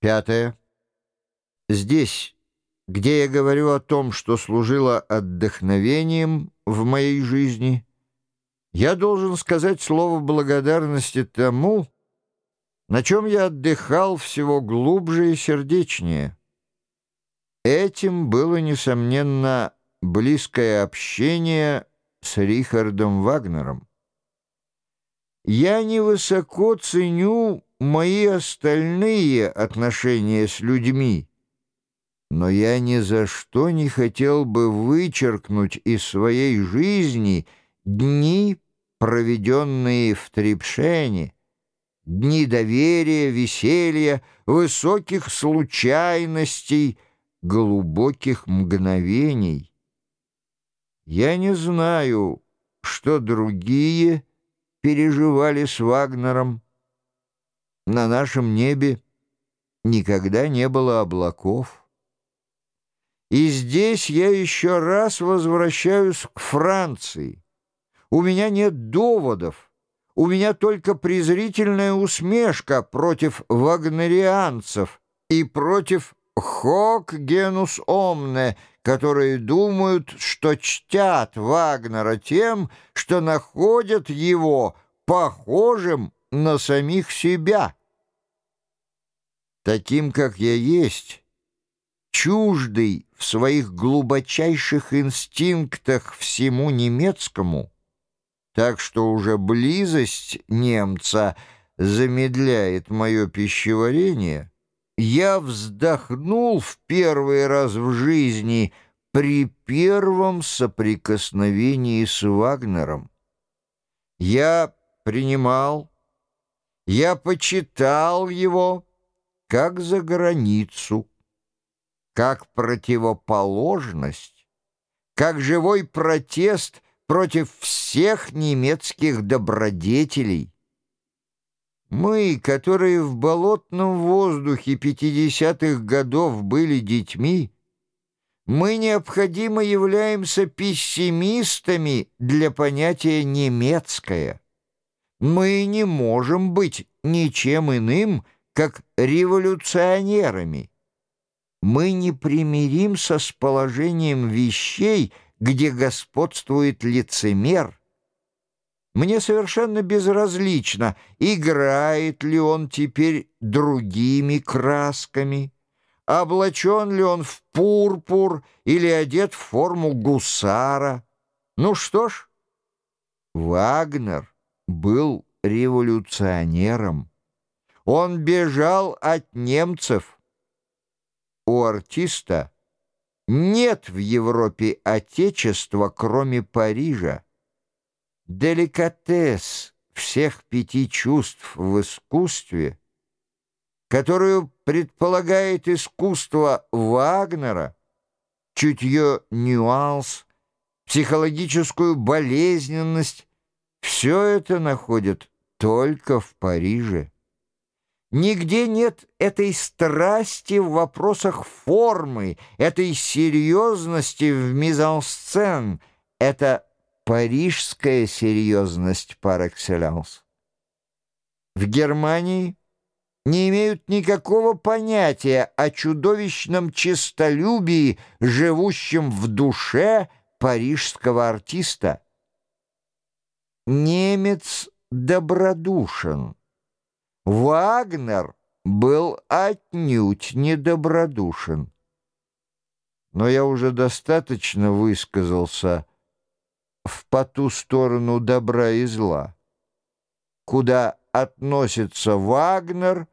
Пятое. Здесь, где я говорю о том, что служило отдохновением в моей жизни, я должен сказать слово благодарности тому, на чем я отдыхал всего глубже и сердечнее. Этим было, несомненно, близкое общение с Рихардом Вагнером. Я невысоко ценю мои остальные отношения с людьми, но я ни за что не хотел бы вычеркнуть из своей жизни дни, проведенные в Трипшене, дни доверия, веселья, высоких случайностей, глубоких мгновений. Я не знаю, что другие переживали с Вагнером, на нашем небе никогда не было облаков. И здесь я еще раз возвращаюсь к Франции. У меня нет доводов. У меня только презрительная усмешка против вагнерианцев и против «хок генус омне», которые думают, что чтят Вагнера тем, что находят его похожим на самих себя. Таким, как я есть, чуждый в своих глубочайших инстинктах всему немецкому, так что уже близость немца замедляет мое пищеварение, я вздохнул в первый раз в жизни при первом соприкосновении с Вагнером. Я принимал, я почитал его, как за границу, как противоположность, как живой протест против всех немецких добродетелей. Мы, которые в болотном воздухе 50-х годов были детьми, мы необходимо являемся пессимистами для понятия «немецкое». Мы не можем быть ничем иным, как революционерами. Мы не примиримся с положением вещей, где господствует лицемер. Мне совершенно безразлично, играет ли он теперь другими красками, облачен ли он в пурпур или одет в форму гусара. Ну что ж, Вагнер был революционером. Он бежал от немцев. У артиста нет в Европе отечества, кроме Парижа. Деликатес всех пяти чувств в искусстве, которую предполагает искусство Вагнера, чутье нюанс, психологическую болезненность, все это находят только в Париже. Нигде нет этой страсти в вопросах формы, этой серьезности в мизансцен. Это парижская серьезность par excellence. В Германии не имеют никакого понятия о чудовищном честолюбии, живущем в душе парижского артиста. Немец добродушен. Вагнер был отнюдь недобродушен. Но я уже достаточно высказался в по ту сторону добра и зла. Куда относится Вагнер,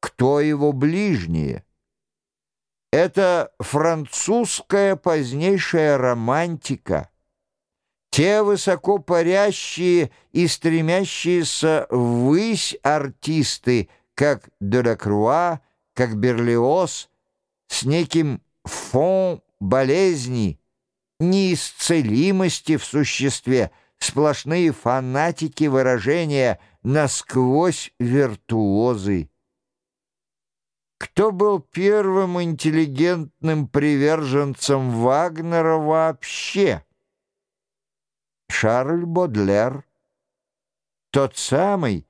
кто его ближние? Это французская позднейшая романтика — те высоко парящие и стремящиеся ввысь артисты, как Делакруа, как Берлиоз, с неким фон болезни, неисцелимости в существе, сплошные фанатики выражения насквозь виртуозы. Кто был первым интеллигентным приверженцем Вагнера вообще? Шарль Бодлер, тот самый,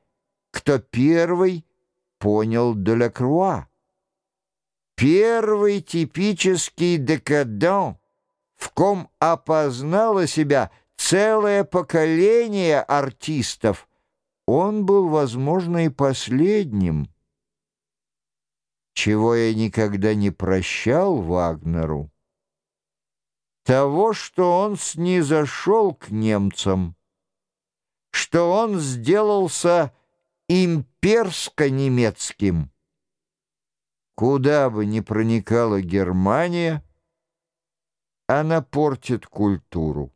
кто первый понял Делакруа. первый типический декаден, в ком опознало себя целое поколение артистов, он был, возможно, и последним. Чего я никогда не прощал Вагнеру, того, что он снизошел к немцам, что он сделался имперско-немецким. Куда бы ни проникала Германия, она портит культуру.